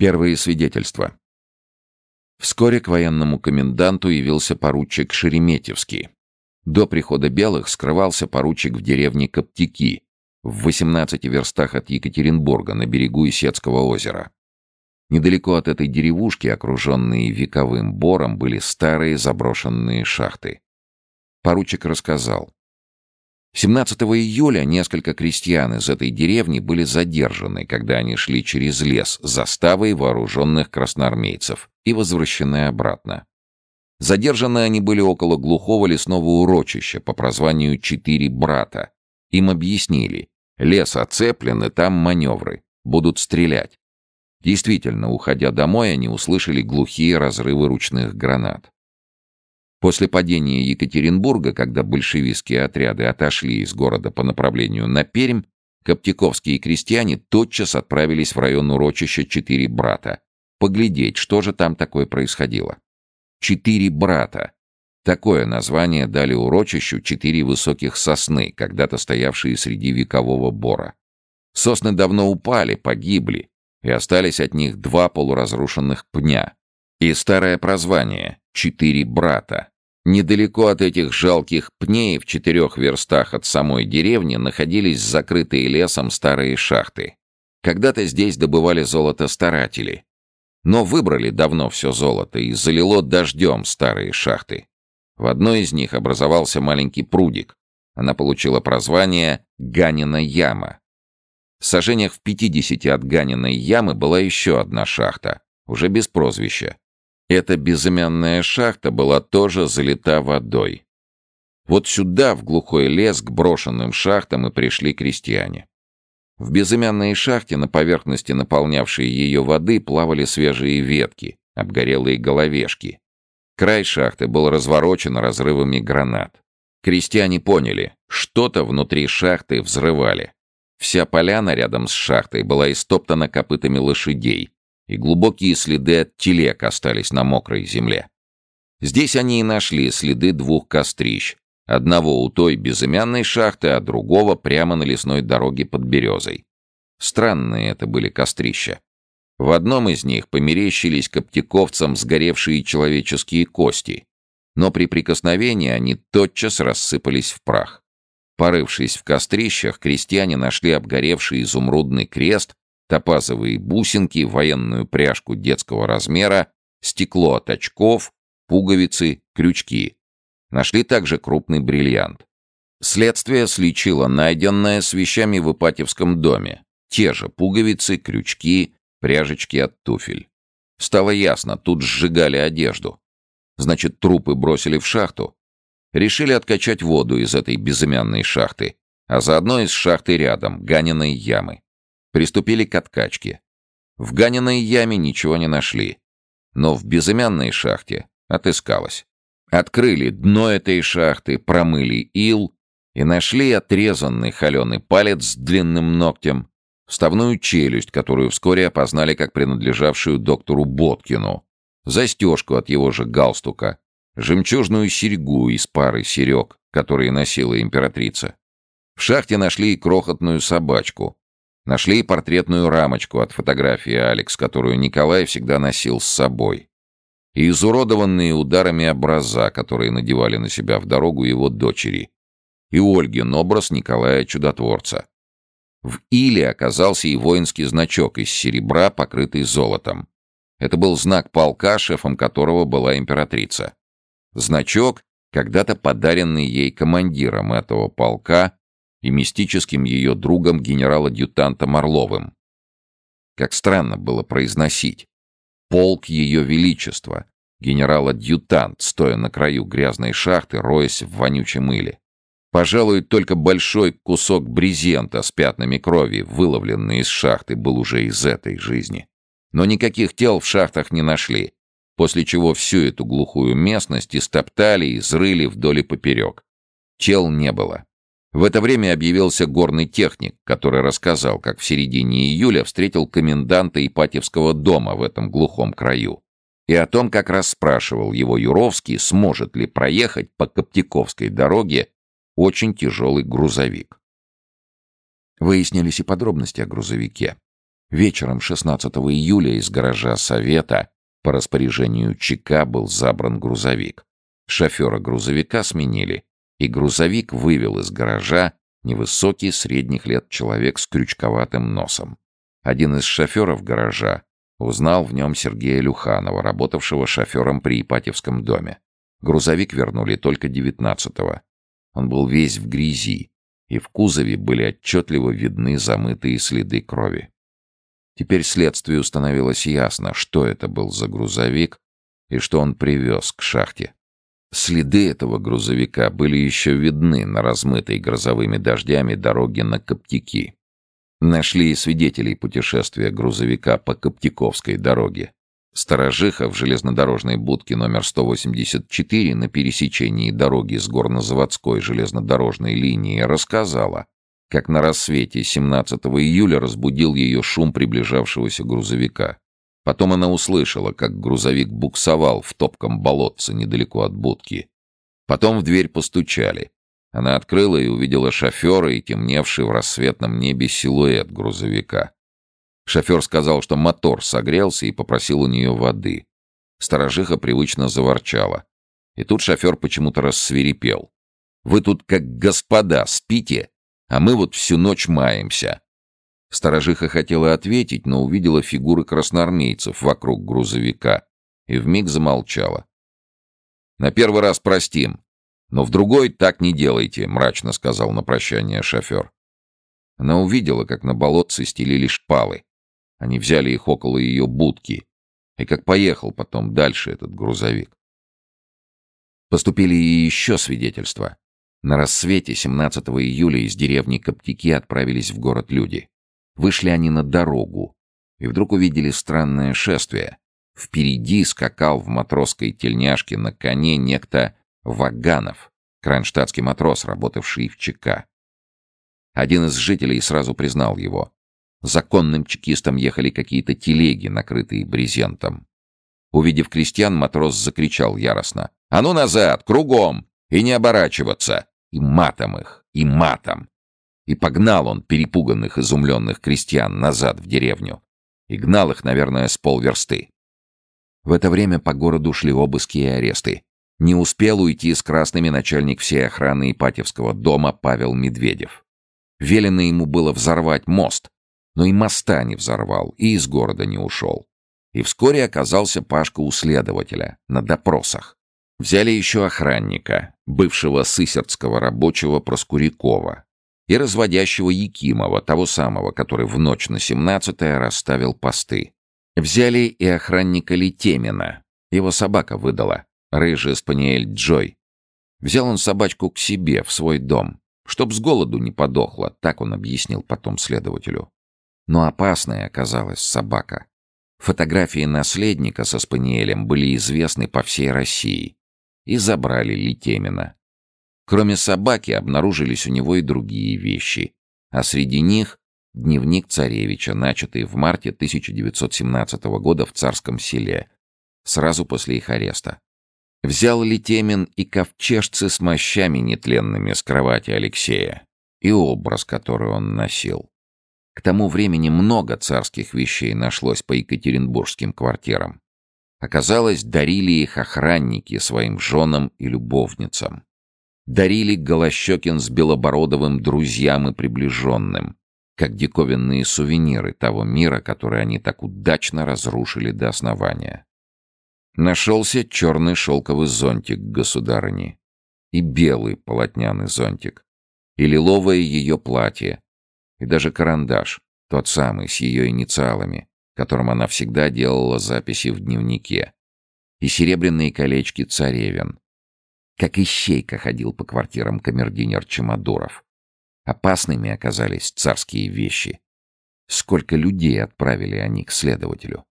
Первые свидетельства. Вскоре к военному коменданту явился поручик Шереметьевский. До прихода белых скрывался поручик в деревне Коптики, в 18 верстах от Екатеринбурга на берегу Исетского озера. Недалеко от этой деревушки, окруженные вековым бором, были старые заброшенные шахты. Поручик рассказал. 17 июля несколько крестьян из этой деревни были задержаны, когда они шли через лес заставой вооруженных красноармейцев и возвращены обратно. Задержаны они были около глухого лесного урочища по прозванию «Четыре брата». Им объяснили, лес оцеплен и там маневры, будут стрелять. Действительно, уходя домой, они услышали глухие разрывы ручных гранат. После падения Екатеринбурга, когда большевистские отряды отошли из города по направлению на Пермь, коптяковские крестьяне тотчас отправились в район урочища «Четыре брата» поглядеть, что же там такое происходило. «Четыре брата» — такое название дали урочищу четыре высоких сосны, когда-то стоявшие среди векового бора. Сосны давно упали, погибли, и остались от них два полуразрушенных пня. И старое прозвание «Четыре брата». Недалеко от этих жалких пней, в четырех верстах от самой деревни, находились закрытые лесом старые шахты. Когда-то здесь добывали золото старатели. Но выбрали давно все золото и залило дождем старые шахты. В одной из них образовался маленький прудик. Она получила прозвание «Ганина яма». В сажениях в 50 от Ганиной ямы была еще одна шахта, уже без прозвища. Эта безымянная шахта была тоже залита водой. Вот сюда, в глухой лес, к брошенным шахтам и пришли крестьяне. В безымянной шахте, на поверхности наполнявшей ее воды, плавали свежие ветки, обгорелые головешки. Край шахты был разворочен разрывами гранат. Крестьяне поняли, что-то внутри шахты взрывали. Вся поляна рядом с шахтой была истоптана копытами лошадей, и глубокие следы от телег остались на мокрой земле. Здесь они и нашли следы двух кострищ, одного у той безымянной шахты, а другого прямо на лесной дороге под березой. Странные это были кострища. В одном из них померещились коптяковцам сгоревшие человеческие кости, но при прикосновении они тотчас рассыпались в прах. Порывшись в кострищах, крестьяне нашли обгоревший изумрудный крест, топазовые бусинки, военную пряжку детского размера, стекло от очков, пуговицы, крючки. Нашли также крупный бриллиант. Следствие сличило найденное с вещами в Ипатьевском доме. Те же пуговицы, крючки, пряжечки от туфель. Стало ясно, тут сжигали одежду. Значит, трупы бросили в шахту, решили откачать воду из этой безымянной шахты, а заодно из шахты рядом, Ганиной ямы. Приступили к откачке. В Ганиной яме ничего не нашли, но в безымянной шахте отыскалось. Открыли дно этой шахты, промыли ил и нашли отрезанный холеный палец с длинным ногтем, вставную челюсть, которую вскоре опознали как принадлежавшую доктору Боткину, застежку от его же галстука, жемчужную серьгу из пары серег, которые носила императрица. В шахте нашли и крохотную собачку. Нашли и портретную рамочку от фотографии Алекс, которую Николай всегда носил с собой. И изуродованные ударами образа, которые надевали на себя в дорогу его дочери. И Ольгин образ Николая Чудотворца. В иле оказался и воинский значок из серебра, покрытый золотом. Это был знак полка, шефом которого была императрица. Значок, когда-то подаренный ей командиром этого полка и мистическим ее другом генерал-адъютантом Орловым. Как странно было произносить. Полк Ее Величества, генерал-адъютант, стоя на краю грязной шахты, роясь в вонючем мыле. Пожалуй, только большой кусок брезента с пятнами крови, выловленный из шахты, был уже из этой жизни. Но никаких тел в шахтах не нашли после чего всю эту глухую местность истоптали и изрыли вдоль и поперек. Чел не было. В это время объявился горный техник, который рассказал, как в середине июля встретил коменданта Ипатьевского дома в этом глухом краю. И о том как раз спрашивал его Юровский, сможет ли проехать по Коптяковской дороге очень тяжелый грузовик. Выяснились и подробности о грузовике. Вечером 16 июля из гаража Совета по распоряжению ЧК был забран грузовик. Шофера грузовика сменили, и грузовик вывел из гаража невысокий средних лет человек с крючковатым носом. Один из шоферов гаража узнал в нем Сергея Люханова, работавшего шофером при Ипатьевском доме. Грузовик вернули только 19-го. Он был весь в грязи, и в кузове были отчетливо видны замытые следы крови. Теперь следствию становилось ясно, что это был за грузовик и что он привез к шахте. Следы этого грузовика были еще видны на размытой грозовыми дождями дороге на Коптики. Нашли и свидетелей путешествия грузовика по Коптиковской дороге. Сторожиха в железнодорожной будке номер 184 на пересечении дороги с горнозаводской железнодорожной линии рассказала, как на рассвете 17 июля разбудил ее шум приближавшегося грузовика. Потом она услышала, как грузовик буксовал в топком болотце недалеко от будки. Потом в дверь постучали. Она открыла и увидела шофера и темневший в рассветном небе силуэт грузовика. Шофер сказал, что мотор согрелся и попросил у нее воды. Сторожиха привычно заворчала. И тут шофер почему-то рассверепел. «Вы тут как господа спите, а мы вот всю ночь маемся». Сторожиха хотела ответить, но увидела фигуры красноармейцев вокруг грузовика и вмиг замолчала. «На первый раз простим, но в другой так не делайте», — мрачно сказал на прощание шофер. Она увидела, как на болотце стелили шпалы. Они взяли их около ее будки. И как поехал потом дальше этот грузовик. Поступили и еще свидетельства. На рассвете 17 июля из деревни Коптики отправились в город люди. Вышли они на дорогу и вдруг увидели странное шествие. Впереди скакал в матросской тельняшке на коне некто Ваганов, кронштадтский матрос, работавший в ЧК. Один из жителей сразу признал его. Законным чекистам ехали какие-то телеги, накрытые брезентом. Увидев крестьян, матрос закричал яростно. «А ну назад! Кругом! И не оборачиваться!» И матом их, и матом. И погнал он перепуганных, изумленных крестьян назад в деревню. И гнал их, наверное, с полверсты. В это время по городу шли обыски и аресты. Не успел уйти с красными начальник всей охраны Ипатьевского дома Павел Медведев. Велено ему было взорвать мост, но и моста не взорвал, и из города не ушел. И вскоре оказался Пашка у следователя, на допросах. Взяли еще охранника, бывшего сысердского рабочего Проскурякова, и разводящего Якимова, того самого, который в ночь на 17-е расставил посты. Взяли и охранника Летемина. Его собака выдала, рыжий спаниель Джой. Взял он собачку к себе, в свой дом, чтоб с голоду не подохла, так он объяснил потом следователю. Но опасная оказалась собака. Фотографии наследника со Спаниелем были известны по всей России. И забрали Литемина. Кроме собаки обнаружились у него и другие вещи. А среди них дневник царевича, начатый в марте 1917 года в Царском селе, сразу после их ареста. Взял Литемин и ковчежцы с мощами нетленными с кровати Алексея, и образ, который он носил. К тому времени много царских вещей нашлось по екатеринбургским квартирам. Оказалось, дарили их охранники своим женам и любовницам. Дарили Голощекин с Белобородовым друзьям и приближенным, как диковинные сувениры того мира, который они так удачно разрушили до основания. Нашелся черный шелковый зонтик государыни и белый полотняный зонтик, и лиловое ее платье, и даже карандаш, тот самый, с ее инициалами, которым она всегда делала записи в дневнике. И серебряные колечки царевен. Как ищейка ходил по квартирам камердинер Чемодуров. Опасными оказались царские вещи. Сколько людей отправили они к следователю.